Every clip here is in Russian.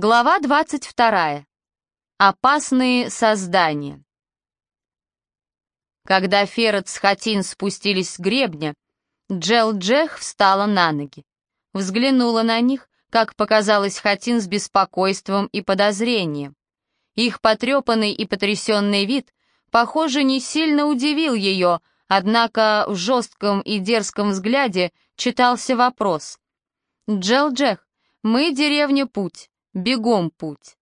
Глава 22. Опасные создания. Когда Ферret с Хатин спустились с гребня, Джел Джех встала на ноги. Взглянула на них, как показалось Хатин с беспокойством и подозрением. Их потрепанный и потрясенный вид, похоже, не сильно удивил ее, однако в жестком и дерзком взгляде читался вопрос. «Джел Джех, мы деревня Путь бегом путь.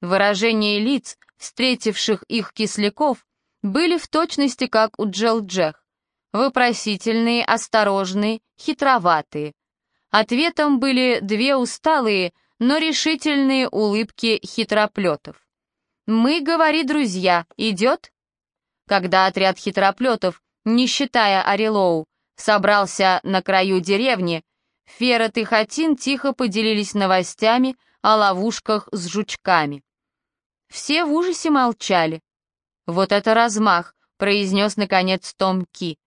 Выражения лиц, встретивших их кисляков, были в точности как у Джел-Джех. Вопросительные, осторожные, хитроватые. Ответом были две усталые, но решительные улыбки хитроплетов. «Мы, говори, друзья, идет?» Когда отряд хитроплетов, не считая Орелоу, собрался на краю деревни, Ферret и Хатин тихо поделились новостями о ловушках с жучками. Все в ужасе молчали. «Вот это размах», — произнес наконец Том Ки.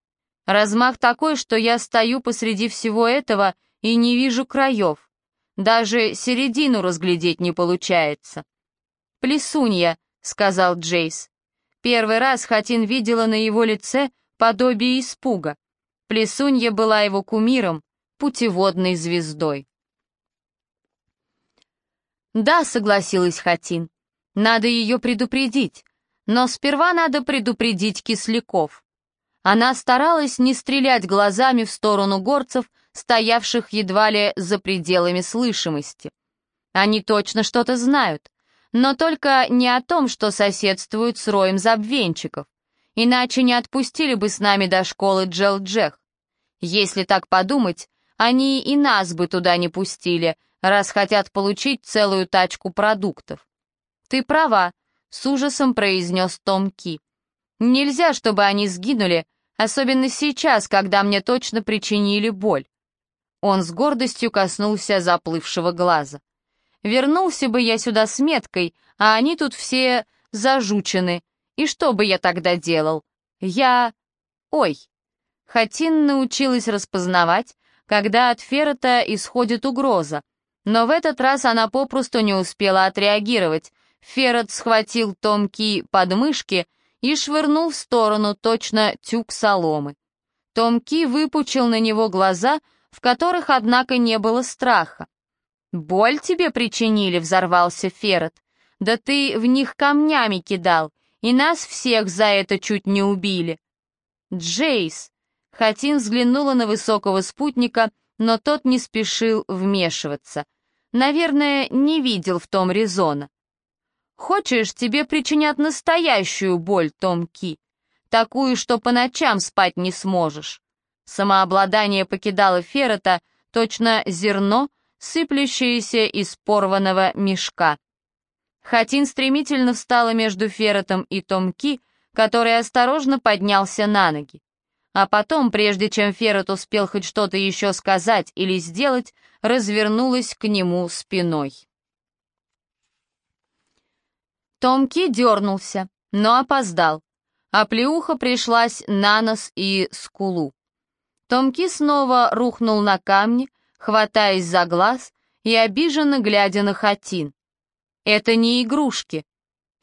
«Размах такой, что я стою посреди всего этого и не вижу краев. Даже середину разглядеть не получается». «Плесунья», — сказал Джейс. Первый раз Хатин видела на его лице подобие испуга. Плесунья была его кумиром, путеводной звездой. «Да», — согласилась Хатин, — «надо ее предупредить, но сперва надо предупредить кисляков». Она старалась не стрелять глазами в сторону горцев, стоявших едва ли за пределами слышимости. Они точно что-то знают, но только не о том, что соседствуют с роем забвенчиков, иначе не отпустили бы с нами до школы Джел-Джех. Если так подумать, они и нас бы туда не пустили — раз хотят получить целую тачку продуктов. «Ты права», — с ужасом произнес Том Ки. «Нельзя, чтобы они сгинули, особенно сейчас, когда мне точно причинили боль». Он с гордостью коснулся заплывшего глаза. «Вернулся бы я сюда с меткой, а они тут все зажучены. И что бы я тогда делал? Я... Ой!» Хатин научилась распознавать, когда от Феррета исходит угроза, но в этот раз она попросту не успела отреагировать. Ферret схватил Томки под мышки и швырнул в сторону точно тюк соломы. Томки выпучил на него глаза, в которых, однако, не было страха. «Боль тебе причинили?» — взорвался Ферret. «Да ты в них камнями кидал, и нас всех за это чуть не убили». «Джейс!» — Хатин взглянула на высокого спутника, но тот не спешил вмешиваться — наверное, не видел в том резона. Хочешь, тебе причинят настоящую боль, Том Ки, такую, что по ночам спать не сможешь. Самообладание покидало Феррета, точно зерно, сыплющееся из порванного мешка. Хатин стремительно встала между Ферретом и Том Ки, который осторожно поднялся на ноги. А потом, прежде чем Феррет успел хоть что-то еще сказать или сделать, развернулась к нему спиной. Томки дернулся, но опоздал, а плеуха пришлась на нос и скулу. Томки снова рухнул на камни, хватаясь за глаз и обиженно глядя на Хатин. «Это не игрушки».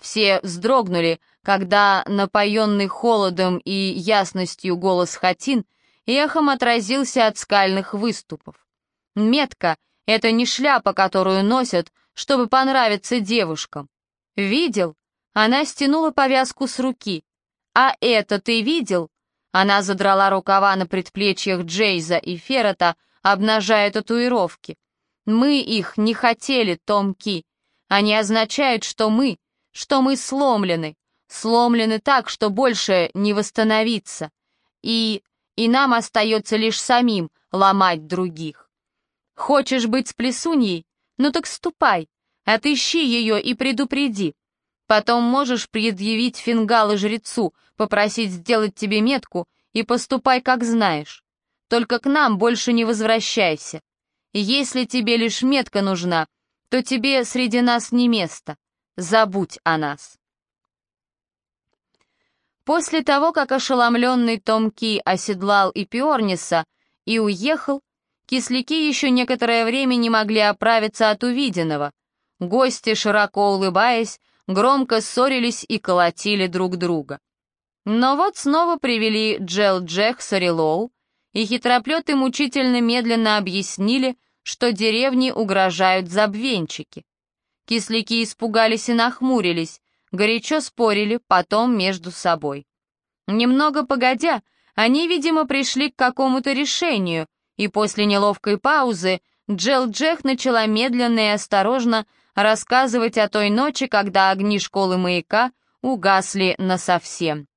Все вздрогнули, когда напоенный холодом и ясностью голос Хатин эхом отразился от скальных выступов. Метка — это не шляпа, которую носят, чтобы понравиться девушкам. Видел? Она стянула повязку с руки. А это ты видел? Она задрала рукава на предплечьях Джейза и Феррета, обнажая татуировки. Мы их не хотели, Томки. Они означают, что мы, что мы сломлены, сломлены так, что больше не восстановиться. И... и нам остается лишь самим ломать других. Хочешь быть с плесуньей? Ну так ступай, отыщи ее и предупреди. Потом можешь предъявить фингалы жрецу, попросить сделать тебе метку и поступай, как знаешь. Только к нам больше не возвращайся. Если тебе лишь метка нужна, то тебе среди нас не место. Забудь о нас. После того, как ошеломленный Том Ки оседлал и Пиорниса и уехал, Кисляки еще некоторое время не могли оправиться от увиденного. Гости, широко улыбаясь, громко ссорились и колотили друг друга. Но вот снова привели Джел Джек с Орелоу, и хитроплеты мучительно медленно объяснили, что деревне угрожают забвенчики. Кисляки испугались и нахмурились, горячо спорили потом между собой. Немного погодя, они, видимо, пришли к какому-то решению, и после неловкой паузы Джел Джек начала медленно и осторожно рассказывать о той ночи, когда огни школы маяка угасли насовсем.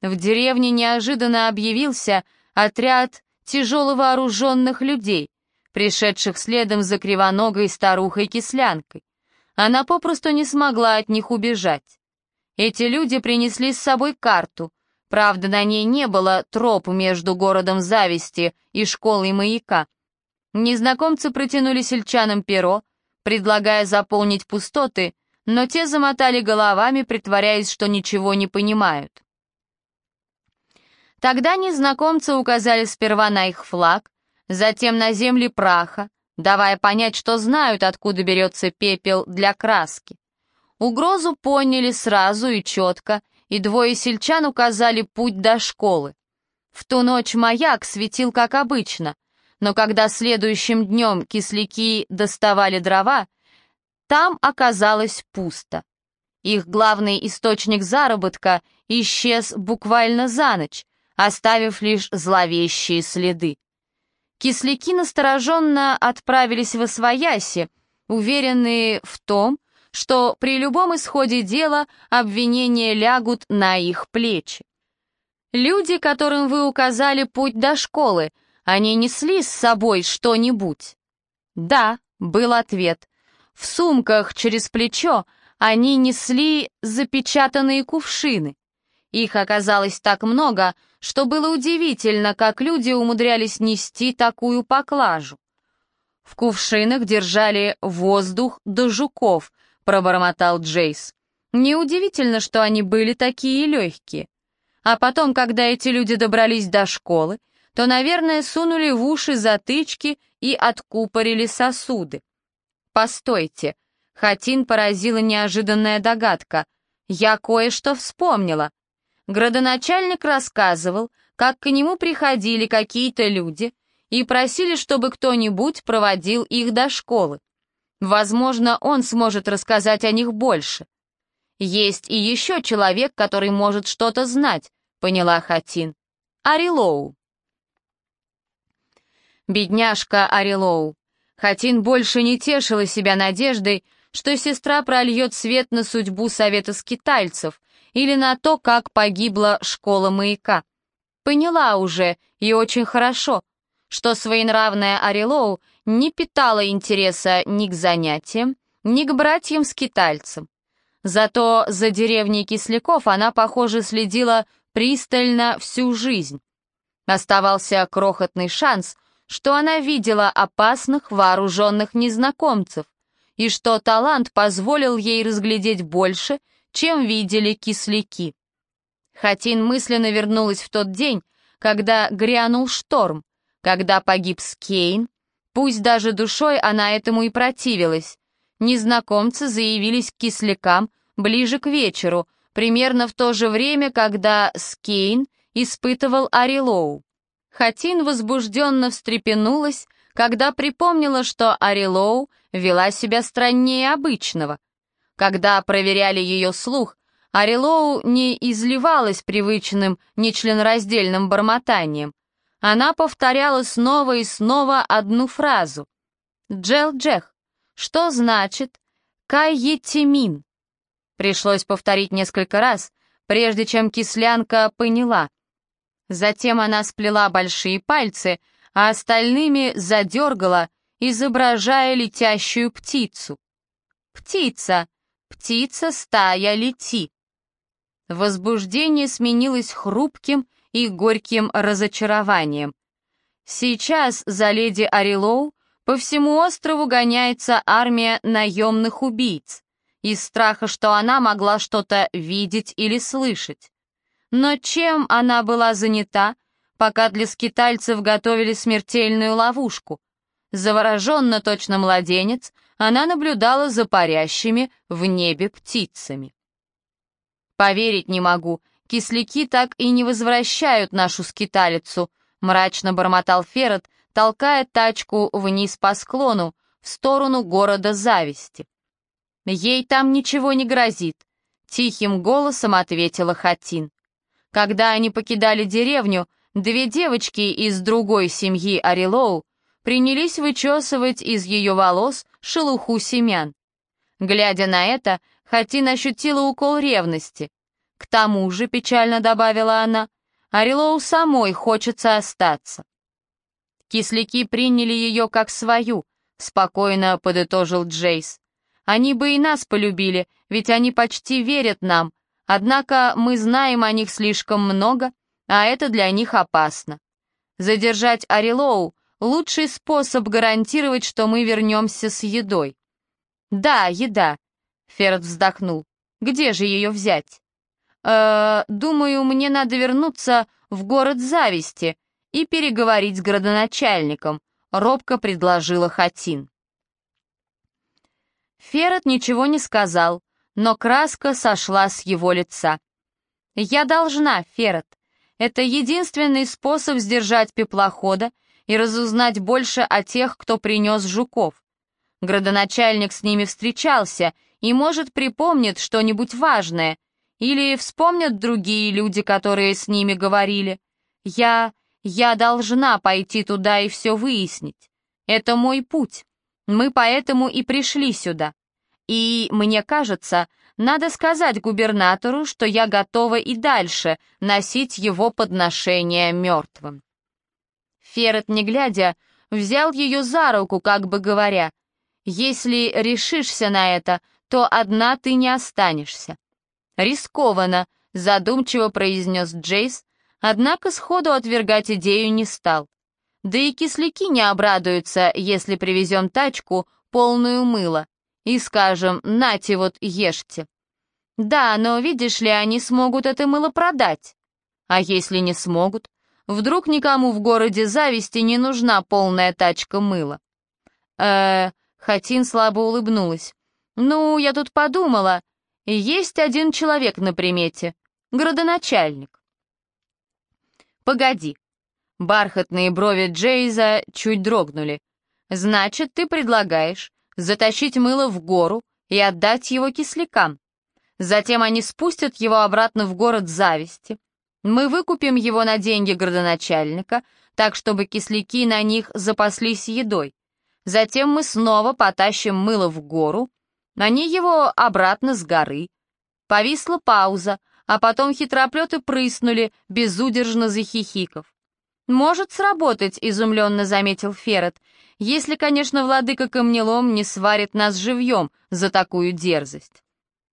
В деревне неожиданно объявился отряд тяжело вооруженных людей, пришедших следом за кривоногой старухой-кислянкой. Она попросту не смогла от них убежать. Эти люди принесли с собой карту, правда, на ней не было троп между городом зависти и школой маяка. Незнакомцы протянули сельчанам перо, предлагая заполнить пустоты, но те замотали головами, притворяясь, что ничего не понимают. Тогда незнакомцы указали сперва на их флаг, затем на земли праха, давая понять, что знают, откуда берется пепел для краски. Угрозу поняли сразу и четко, и двое сельчан указали путь до школы. В ту ночь маяк светил как обычно, но когда следующим днем кисляки доставали дрова, там оказалось пусто. Их главный источник заработка исчез буквально за ночь, оставив лишь зловещие следы. Кисляки настороженно отправились в Освояси, уверенные в том, что при любом исходе дела обвинения лягут на их плечи. Люди, которым вы указали путь до школы, они несли с собой что-нибудь? Да, был ответ. В сумках через плечо они несли запечатанные кувшины. Их оказалось так много, что было удивительно, как люди умудрялись нести такую поклажу. В кувшинах держали воздух до жуков, пробормотал Джейс. Неудивительно, что они были такие легкие. А потом, когда эти люди добрались до школы, то, наверное, сунули в уши затычки и откупорили сосуды. Постойте, Хатин поразила неожиданная догадка. Я кое-что вспомнила. Градоначальник рассказывал, как к нему приходили какие-то люди и просили, чтобы кто-нибудь проводил их до школы. Возможно, он сможет рассказать о них больше. Есть и еще человек, который может что-то знать, поняла Хатин. Арилоу. Бедняжка Арилоу. Хатин больше не тешила себя надеждой, что сестра прольет свет на судьбу совета скитальцев или на то, как погибла школа маяка. Поняла уже, и очень хорошо, что своенравная Арилоу не питала интереса ни к занятиям, ни к братьям-скитальцам. Зато за деревней Кисляков она, похоже, следила пристально всю жизнь. Оставался крохотный шанс, что она видела опасных вооруженных незнакомцев и что талант позволил ей разглядеть больше, чем видели кисляки. Хатин мысленно вернулась в тот день, когда грянул шторм, когда погиб Скейн, пусть даже душой она этому и противилась. Незнакомцы заявились к кислякам ближе к вечеру, примерно в то же время, когда Скейн испытывал Арилоу. Хатин возбужденно встрепенулась, когда припомнила, что Арилоу вела себя страннее обычного. Когда проверяли ее слух, Арилоу не изливалась привычным нечленораздельным бормотанием. Она повторяла снова и снова одну фразу. «Джел-джех, что значит «кайетимин»?» Пришлось повторить несколько раз, прежде чем кислянка поняла. Затем она сплела большие пальцы, а остальными задергала, изображая летящую птицу. «Птица! Птица, стая, лети!» Возбуждение сменилось хрупким и горьким разочарованием. Сейчас за леди Арилоу по всему острову гоняется армия наемных убийц, из страха, что она могла что-то видеть или слышать. Но чем она была занята, пока для скитальцев готовили смертельную ловушку? Завороженно точно младенец, она наблюдала за парящими в небе птицами. «Поверить не могу, кисляки так и не возвращают нашу скиталицу», мрачно бормотал Ферret, толкая тачку вниз по склону, в сторону города зависти. «Ей там ничего не грозит», — тихим голосом ответила Хатин. Когда они покидали деревню, две девочки из другой семьи Арилоу принялись вычесывать из ее волос шелуху семян. Глядя на это, Хатин ощутила укол ревности. К тому же, печально добавила она, Арилоу самой хочется остаться. Кисляки приняли ее как свою, спокойно подытожил Джейс. Они бы и нас полюбили, ведь они почти верят нам, однако мы знаем о них слишком много, а это для них опасно. Задержать Арилоу — лучший способ гарантировать, что мы вернемся с едой. «Да, еда», — Ферд вздохнул. «Где же ее взять?» «Э, думаю, мне надо вернуться в город зависти и переговорить с градоначальником», — робко предложила Хатин. Ферret ничего не сказал, но краска сошла с его лица. «Я должна, Ферret. Это единственный способ сдержать пеплохода и разузнать больше о тех, кто принес жуков. Градоначальник с ними встречался и, может, припомнит что-нибудь важное, или вспомнят другие люди, которые с ними говорили. Я... я должна пойти туда и все выяснить. Это мой путь. Мы поэтому и пришли сюда. И, мне кажется, надо сказать губернатору, что я готова и дальше носить его подношение мертвым. Ферret, не глядя, взял ее за руку, как бы говоря, «Если решишься на это, то одна ты не останешься». «Рискованно», — задумчиво произнес Джейс, однако сходу отвергать идею не стал. Да и кисляки не обрадуются, если привезем тачку, полную мыла, и скажем «нате вот, ешьте». Да, но видишь ли, они смогут это мыло продать. А если не смогут? Вдруг никому в городе зависти не нужна полная тачка мыла? э Хатин слабо улыбнулась. «Ну, я тут подумала. Есть один человек на примете. Градоначальник». «Погоди». Бархатные брови Джейза чуть дрогнули. «Значит, ты предлагаешь затащить мыло в гору и отдать его кислякам. Затем они спустят его обратно в город зависти. Мы выкупим его на деньги градоначальника, так чтобы кисляки на них запаслись едой. Затем мы снова потащим мыло в гору, они его обратно с горы. Повисла пауза, а потом хитроплеты прыснули, безудержно захихиков. «Может сработать», — изумленно заметил Ферret, «если, конечно, владыка камнелом не сварит нас живьем за такую дерзость».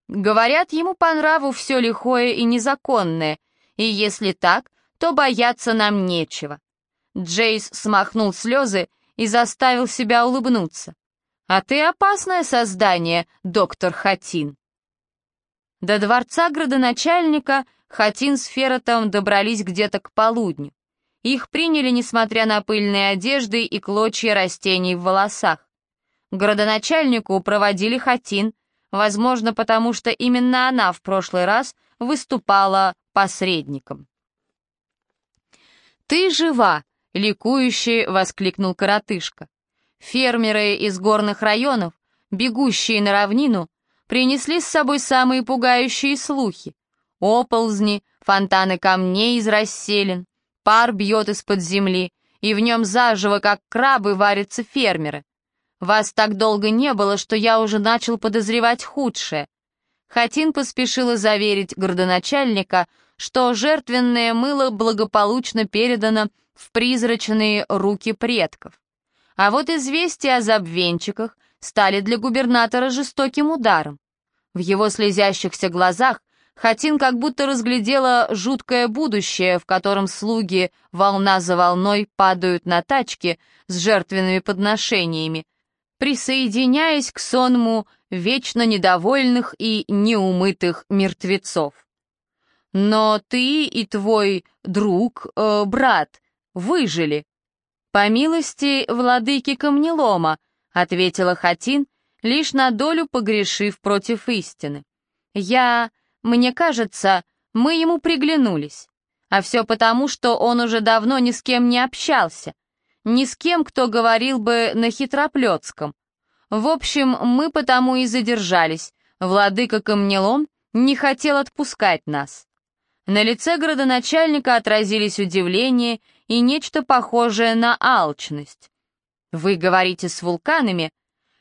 Говорят, ему по нраву все лихое и незаконное, и если так, то бояться нам нечего. Джейс смахнул слезы и заставил себя улыбнуться. «А ты опасное создание, доктор Хатин». До дворца градоначальника Хатин с Феротом добрались где-то к полудню. Их приняли, несмотря на пыльные одежды и клочья растений в волосах. Градоначальнику проводили Хатин, возможно, потому что именно она в прошлый раз выступала посредником. «Ты жива!» — ликующе воскликнул коротышка. Фермеры из горных районов, бегущие на равнину, принесли с собой самые пугающие слухи. Оползни, фонтаны камней из расселин, Пар бьет из-под земли, и в нем заживо, как крабы, варятся фермеры. Вас так долго не было, что я уже начал подозревать худшее. Хатин поспешила заверить городоначальника, что жертвенное мыло благополучно передано в призрачные руки предков. А вот известия о забвенчиках стали для губернатора жестоким ударом. В его слезящихся глазах Хатин как будто разглядела жуткое будущее, в котором слуги волна за волной падают на тачки с жертвенными подношениями, присоединяясь к сонму вечно недовольных и неумытых мертвецов. Но ты и твой друг, э, брат, выжили. По милости владыки камнелома, ответила Хатин, лишь на долю погрешив против истины. Я... мне кажется, мы ему приглянулись. А все потому, что он уже давно ни с кем не общался. Ни с кем, кто говорил бы на хитроплетском. В общем, мы потому и задержались. Владыка Камнелом не хотел отпускать нас. На лице градоначальника отразились удивление и нечто похожее на алчность. «Вы говорите с вулканами?»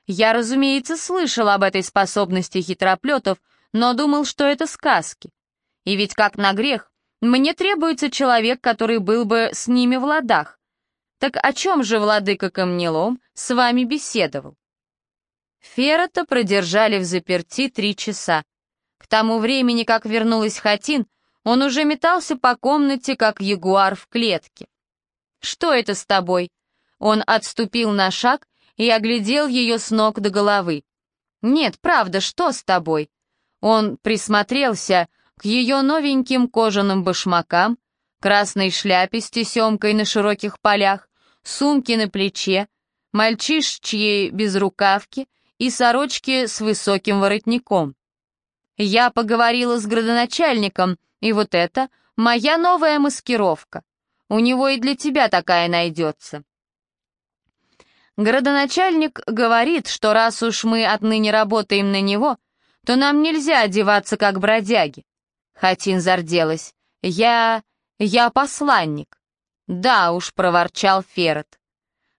Я, разумеется, слышал об этой способности хитроплетов, но думал, что это сказки. И ведь как на грех, мне требуется человек, который был бы с ними в ладах. Так о чем же владыка Камнелом с вами беседовал? Феррота продержали в заперти три часа. К тому времени, как вернулась Хатин, он уже метался по комнате, как ягуар в клетке. «Что это с тобой?» Он отступил на шаг и оглядел ее с ног до головы. «Нет, правда, что с тобой?» Он присмотрелся к ее новеньким кожаным башмакам, красной шляпе с тесемкой на широких полях, сумке на плече, мальчишечьей безрукавке и сорочке с высоким воротником. Я поговорила с градоначальником, и вот это моя новая маскировка. У него и для тебя такая найдется. Городоначальник говорит, что раз уж мы отныне работаем на него, то нам нельзя одеваться как бродяги. Хатин зарделась. Я... я посланник. Да уж, проворчал Ферret.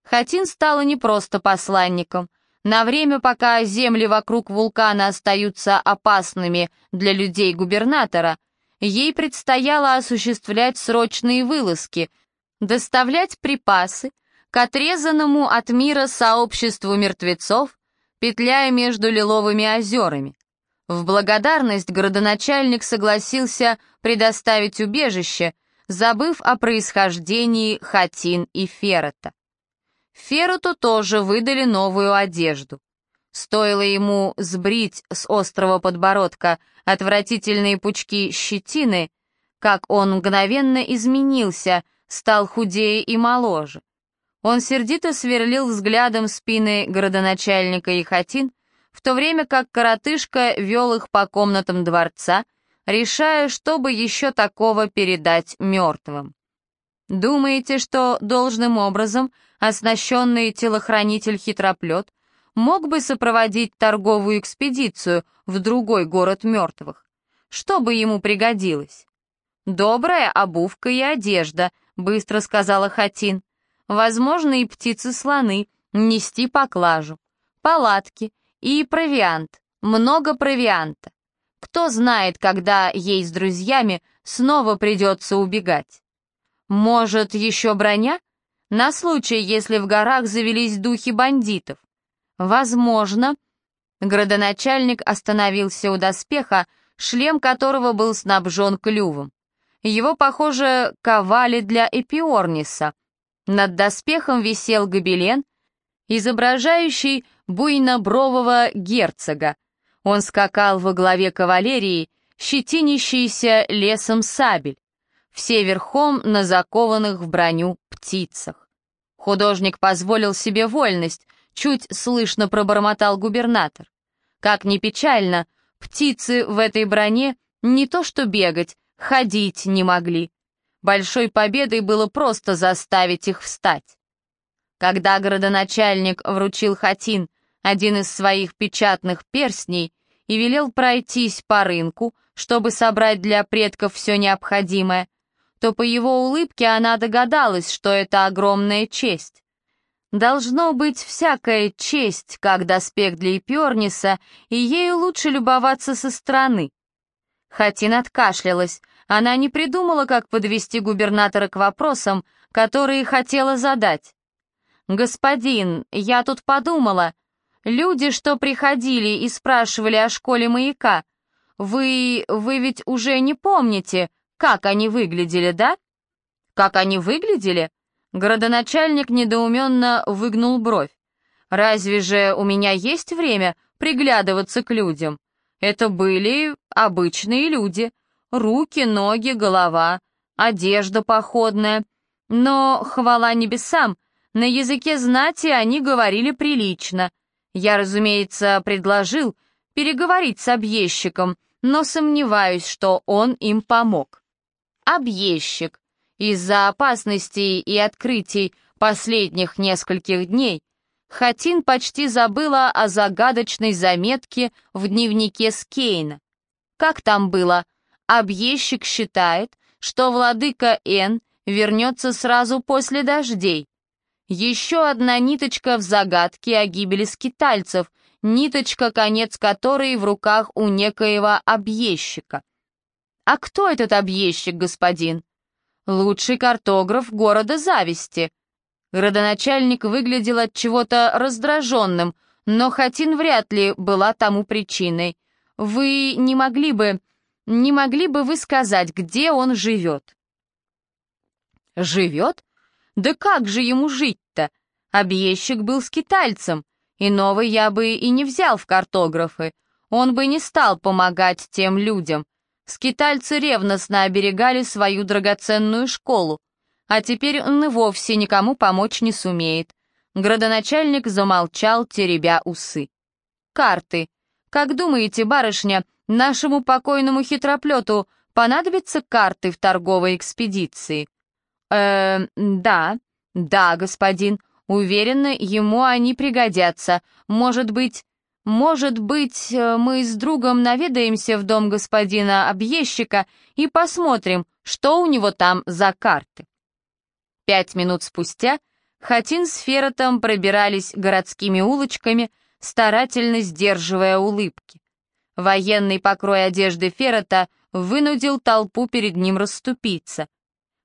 Хатин стала не просто посланником. На время, пока земли вокруг вулкана остаются опасными для людей губернатора, ей предстояло осуществлять срочные вылазки, доставлять припасы к отрезанному от мира сообществу мертвецов, петляя между лиловыми озерами. В благодарность городоначальник согласился предоставить убежище, забыв о происхождении Хатин и Феррета. Феруту тоже выдали новую одежду. Стоило ему сбрить с острого подбородка отвратительные пучки щетины, как он мгновенно изменился, стал худее и моложе. Он сердито сверлил взглядом спины городоначальника и хатин, в то время как коротышка вел их по комнатам дворца, решая, чтобы еще такого передать мертвым. Думаете, что должным образом оснащенный телохранитель-хитроплет мог бы сопроводить торговую экспедицию в другой город мертвых. Что бы ему пригодилось? «Добрая обувка и одежда», — быстро сказала Хатин. «Возможно, и птицы-слоны, нести поклажу, палатки и провиант, много провианта. Кто знает, когда ей с друзьями снова придется убегать. Может, еще броня? На случай, если в горах завелись духи бандитов. «Возможно». Градоначальник остановился у доспеха, шлем которого был снабжен клювом. Его, похоже, ковали для Эпиорниса. Над доспехом висел гобелен, изображающий буйнобрового герцога. Он скакал во главе кавалерии, щетинящийся лесом сабель, все верхом на закованных в броню птицах. Художник позволил себе вольность, чуть слышно пробормотал губернатор. Как ни печально, птицы в этой броне не то что бегать, ходить не могли. Большой победой было просто заставить их встать. Когда городоначальник вручил Хатин один из своих печатных перстней и велел пройтись по рынку, чтобы собрать для предков все необходимое, то по его улыбке она догадалась, что это огромная честь. Должно быть всякая честь, как доспех для Эпиорниса, и ею лучше любоваться со стороны. Хатин откашлялась. Она не придумала, как подвести губернатора к вопросам, которые хотела задать. «Господин, я тут подумала. Люди, что приходили и спрашивали о школе маяка, вы... вы ведь уже не помните, как они выглядели, да?» «Как они выглядели?» Городоначальник недоуменно выгнул бровь. «Разве же у меня есть время приглядываться к людям? Это были обычные люди. Руки, ноги, голова, одежда походная. Но, хвала небесам, на языке знати они говорили прилично. Я, разумеется, предложил переговорить с объездчиком, но сомневаюсь, что он им помог. Объездчик. Из-за опасностей и открытий последних нескольких дней Хатин почти забыла о загадочной заметке в дневнике Скейна. Как там было? Объездчик считает, что владыка Н вернется сразу после дождей. Еще одна ниточка в загадке о гибели скитальцев, ниточка, конец которой в руках у некоего объездчика. А кто этот объездчик, господин? Лучший картограф города Зависти. Родоначальник выглядел от чего-то раздраженным, но Хатин вряд ли была тому причиной. Вы не могли бы... не могли бы вы сказать, где он живет? Живет? Да как же ему жить-то? Объездчик был скитальцем, иного я бы и не взял в картографы. Он бы не стал помогать тем людям. Скитальцы ревностно оберегали свою драгоценную школу, а теперь он и вовсе никому помочь не сумеет. Градоначальник замолчал, теребя усы. «Карты. Как думаете, барышня, нашему покойному хитроплету понадобятся карты в торговой экспедиции?» «Э, да, да, господин. Уверена, ему они пригодятся. Может быть, может быть, э, мы с другом наведаемся в дом господина объездчика и посмотрим, что у него там за карты». Пять минут спустя Хатин с Феротом пробирались городскими улочками, старательно сдерживая улыбки. Военный покрой одежды Ферота вынудил толпу перед ним расступиться —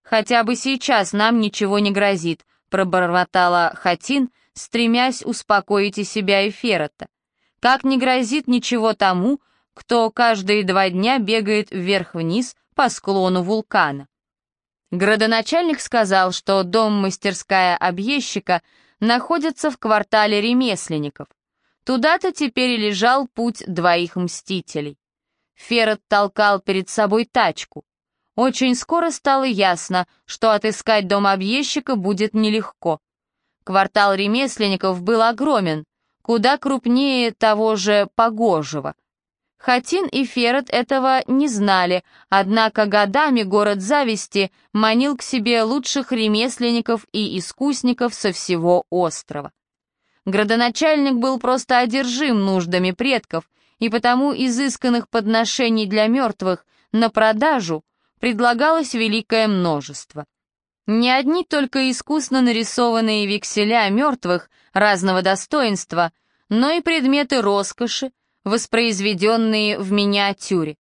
«Хотя бы сейчас нам ничего не грозит», — пробормотала Хатин, стремясь успокоить и себя и Феррота. «Как не грозит ничего тому, кто каждые два дня бегает вверх-вниз по склону вулкана». Градоначальник сказал, что дом-мастерская объездчика находится в квартале ремесленников. Туда-то теперь лежал путь двоих мстителей. Феррот толкал перед собой тачку. Очень скоро стало ясно, что отыскать дом объездчика будет нелегко. Квартал ремесленников был огромен, куда крупнее того же Погожего. Хатин и Ферret этого не знали, однако годами город зависти манил к себе лучших ремесленников и искусников со всего острова. Градоначальник был просто одержим нуждами предков, и потому изысканных подношений для мертвых на продажу – предлагалось великое множество. Не одни только искусно нарисованные векселя мертвых разного достоинства, но и предметы роскоши, воспроизведенные в миниатюре.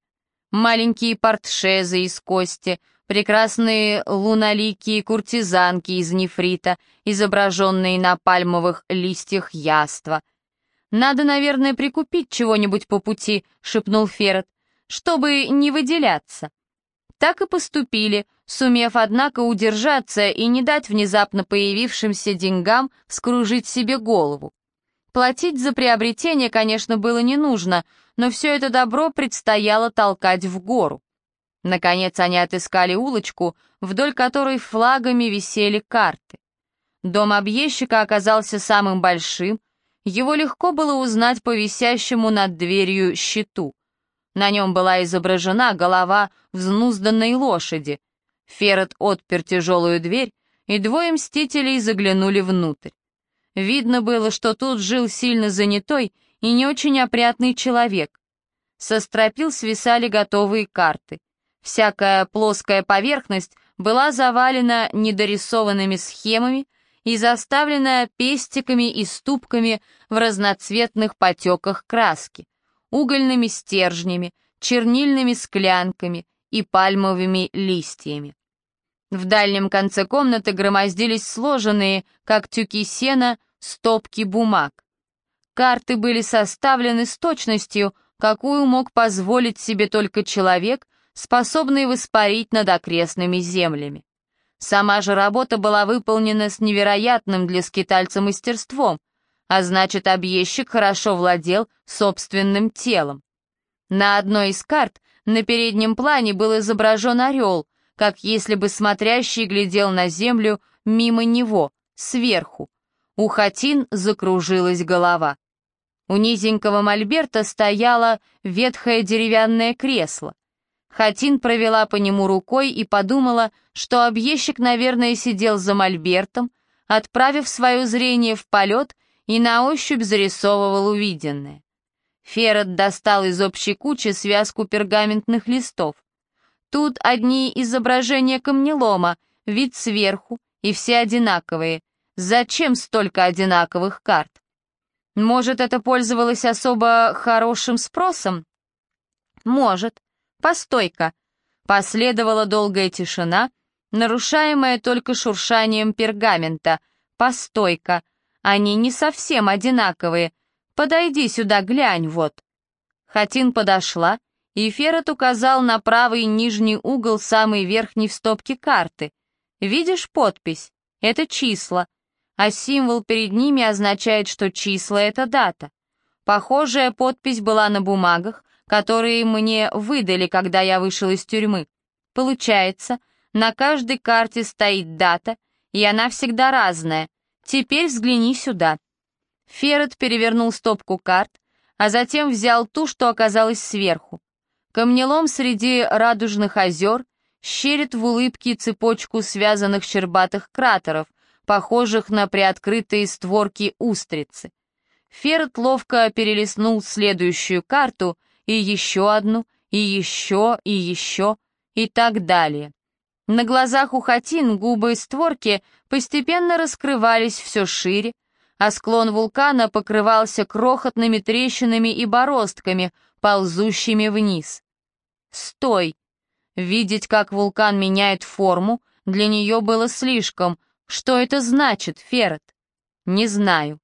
Маленькие портшезы из кости, прекрасные луноликие куртизанки из нефрита, изображенные на пальмовых листьях яства. «Надо, наверное, прикупить чего-нибудь по пути», — шепнул Ферret, «чтобы не выделяться». Так и поступили, сумев, однако, удержаться и не дать внезапно появившимся деньгам скружить себе голову. Платить за приобретение, конечно, было не нужно, но все это добро предстояло толкать в гору. Наконец они отыскали улочку, вдоль которой флагами висели карты. Дом объездчика оказался самым большим, его легко было узнать по висящему над дверью щиту. На нем была изображена голова взнузданной лошади. Ферret отпер тяжелую дверь, и двое мстителей заглянули внутрь. Видно было, что тут жил сильно занятой и не очень опрятный человек. Со стропил свисали готовые карты. Всякая плоская поверхность была завалена недорисованными схемами и заставлена пестиками и ступками в разноцветных потеках краски угольными стержнями, чернильными склянками и пальмовыми листьями. В дальнем конце комнаты громоздились сложенные, как тюки сена, стопки бумаг. Карты были составлены с точностью, какую мог позволить себе только человек, способный воспарить над окрестными землями. Сама же работа была выполнена с невероятным для скитальца мастерством, а значит, объездчик хорошо владел собственным телом. На одной из карт на переднем плане был изображен орел, как если бы смотрящий глядел на землю мимо него, сверху. У Хатин закружилась голова. У низенького мольберта стояло ветхое деревянное кресло. Хатин провела по нему рукой и подумала, что объездчик, наверное, сидел за мольбертом, отправив свое зрение в полет и на ощупь зарисовывал увиденное. Ферret достал из общей кучи связку пергаментных листов. Тут одни изображения камнелома, вид сверху, и все одинаковые. Зачем столько одинаковых карт? Может, это пользовалось особо хорошим спросом? Может. «Постой-ка!» Последовала долгая тишина, нарушаемая только шуршанием пергамента. «Постой-ка! Они не совсем одинаковые. Подойди сюда, глянь, вот!» Хатин подошла, и Ферret указал на правый нижний угол самой верхней в стопке карты. «Видишь подпись? Это числа, а символ перед ними означает, что числа — это дата. Похожая подпись была на бумагах, которые мне выдали, когда я вышел из тюрьмы. Получается, на каждой карте стоит дата, и она всегда разная. Теперь взгляни сюда». Ферret перевернул стопку карт, а затем взял ту, что оказалась сверху. Камнелом среди радужных озер щерит в улыбке цепочку связанных щербатых кратеров, похожих на приоткрытые створки устрицы. Ферret ловко перелистнул следующую карту и еще одну, и еще, и еще, и так далее. На глазах у хатин губы и створки постепенно раскрывались все шире, а склон вулкана покрывался крохотными трещинами и бороздками, ползущими вниз. «Стой!» Видеть, как вулкан меняет форму, для нее было слишком. Что это значит, Ферret? Не знаю.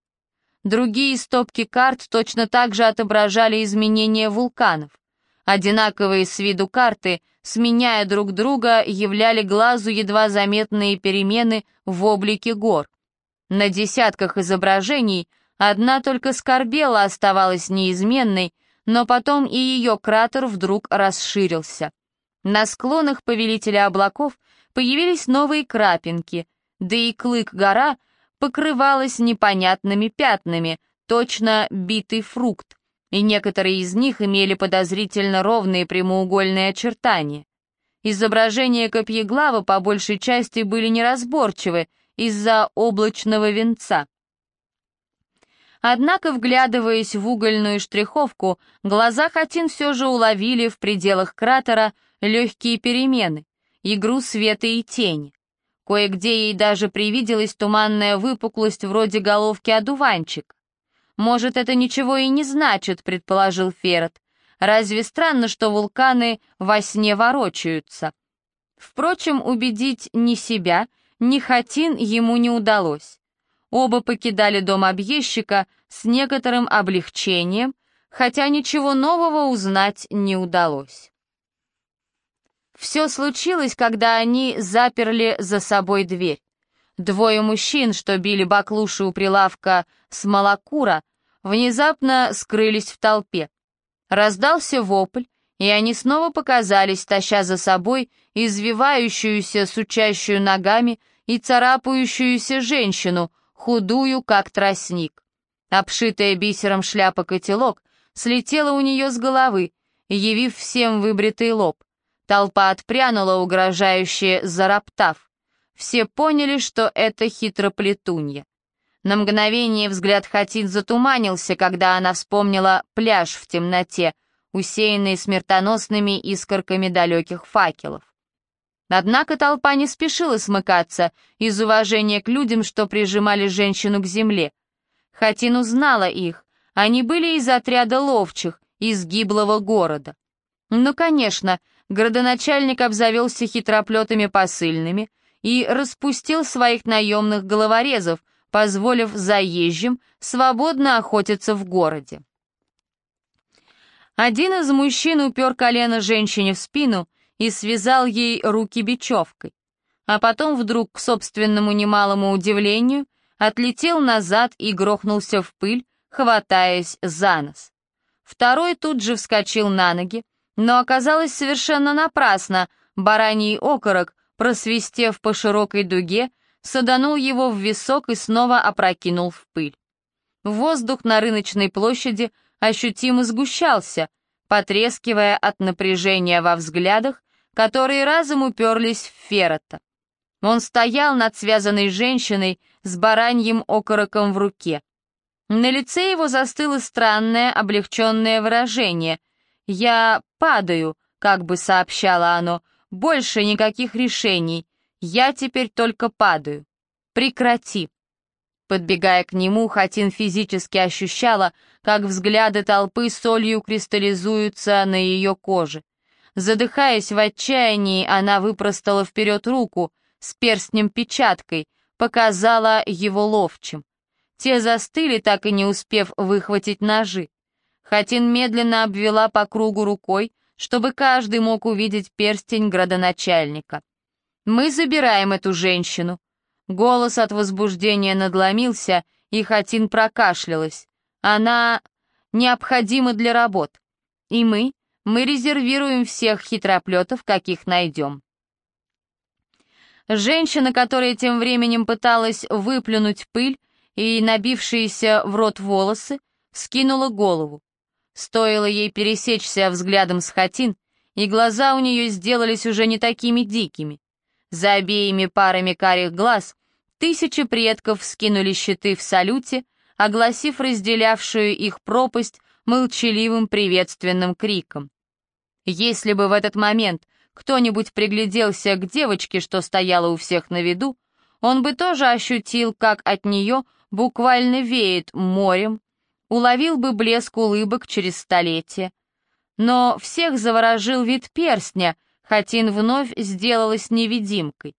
Другие стопки карт точно так же отображали изменения вулканов. Одинаковые с виду карты, сменяя друг друга, являли глазу едва заметные перемены в облике гор. На десятках изображений одна только Скорбела оставалась неизменной, но потом и ее кратер вдруг расширился. На склонах повелителя облаков появились новые крапинки, да и Клык-гора — покрывалась непонятными пятнами, точно битый фрукт, и некоторые из них имели подозрительно ровные прямоугольные очертания. Изображения копьеглава по большей части были неразборчивы из-за облачного венца. Однако, вглядываясь в угольную штриховку, глаза Хатин все же уловили в пределах кратера легкие перемены, игру света и тени. Кое-где ей даже привиделась туманная выпуклость вроде головки одуванчик. «Может, это ничего и не значит», — предположил Ферret. «Разве странно, что вулканы во сне ворочаются?» Впрочем, убедить ни себя, ни Хатин ему не удалось. Оба покидали дом объездчика с некоторым облегчением, хотя ничего нового узнать не удалось. Все случилось, когда они заперли за собой дверь. Двое мужчин, что били баклуши у прилавка с молокура, внезапно скрылись в толпе. Раздался вопль, и они снова показались, таща за собой извивающуюся, сучащую ногами и царапающуюся женщину, худую, как тростник. Обшитая бисером шляпа-котелок слетела у нее с головы, явив всем выбритый лоб. Толпа отпрянула, угрожающе зароптав. Все поняли, что это хитроплетунья. На мгновение взгляд Хатин затуманился, когда она вспомнила пляж в темноте, усеянный смертоносными искорками далеких факелов. Однако толпа не спешила смыкаться из уважения к людям, что прижимали женщину к земле. Хатин узнала их, они были из отряда ловчих, из гиблого города. Ну, конечно, Городоначальник обзавелся хитроплетами посыльными и распустил своих наемных головорезов, позволив заезжим свободно охотиться в городе. Один из мужчин упер колено женщине в спину и связал ей руки бечевкой, а потом вдруг, к собственному немалому удивлению, отлетел назад и грохнулся в пыль, хватаясь за нос. Второй тут же вскочил на ноги, но оказалось совершенно напрасно. Бараний окорок, просвистев по широкой дуге, саданул его в висок и снова опрокинул в пыль. Воздух на рыночной площади ощутимо сгущался, потрескивая от напряжения во взглядах, которые разом уперлись в Феррота. Он стоял над связанной женщиной с бараньим окороком в руке. На лице его застыло странное облегченное выражение. «Я падаю», — как бы сообщало оно, — «больше никаких решений. Я теперь только падаю. Прекрати». Подбегая к нему, Хатин физически ощущала, как взгляды толпы солью кристаллизуются на ее коже. Задыхаясь в отчаянии, она выпростала вперед руку с перстнем-печаткой, показала его ловчим. Те застыли, так и не успев выхватить ножи. Хатин медленно обвела по кругу рукой, чтобы каждый мог увидеть перстень градоначальника. «Мы забираем эту женщину». Голос от возбуждения надломился, и Хатин прокашлялась. «Она необходима для работ. И мы, мы резервируем всех хитроплетов, каких найдем». Женщина, которая тем временем пыталась выплюнуть пыль и набившиеся в рот волосы, скинула голову. Стоило ей пересечься взглядом с Хатин, и глаза у нее сделались уже не такими дикими. За обеими парами карих глаз тысячи предков скинули щиты в салюте, огласив разделявшую их пропасть молчаливым приветственным криком. Если бы в этот момент кто-нибудь пригляделся к девочке, что стояла у всех на виду, он бы тоже ощутил, как от нее буквально веет морем, уловил бы блеск улыбок через столетия. Но всех заворожил вид перстня, Хатин вновь сделалась невидимкой.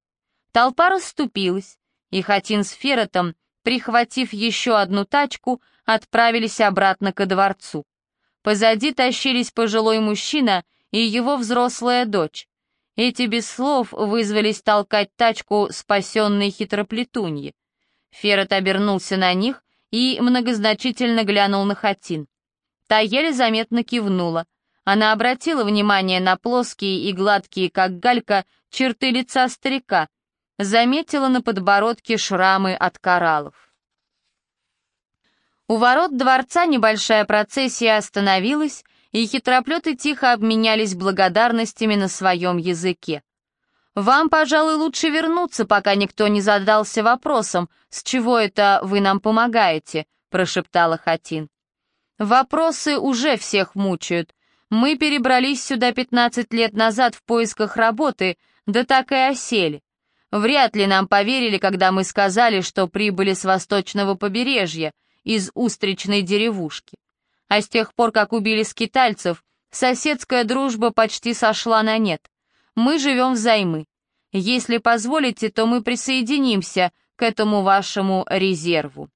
Толпа расступилась, и Хатин с Феротом, прихватив еще одну тачку, отправились обратно ко дворцу. Позади тащились пожилой мужчина и его взрослая дочь. Эти без слов вызвались толкать тачку спасенной хитроплетуньи. Ферret обернулся на них и многозначительно глянул на Хатин. Та еле заметно кивнула. Она обратила внимание на плоские и гладкие, как галька, черты лица старика, заметила на подбородке шрамы от кораллов. У ворот дворца небольшая процессия остановилась, и хитроплеты тихо обменялись благодарностями на своем языке. «Вам, пожалуй, лучше вернуться, пока никто не задался вопросом, с чего это вы нам помогаете», — прошептала Хатин. «Вопросы уже всех мучают. Мы перебрались сюда 15 лет назад в поисках работы, да так и осели. Вряд ли нам поверили, когда мы сказали, что прибыли с восточного побережья, из устричной деревушки. А с тех пор, как убили скитальцев, соседская дружба почти сошла на нет. Мы живем взаймы. Если позволите, то мы присоединимся к этому вашему резерву.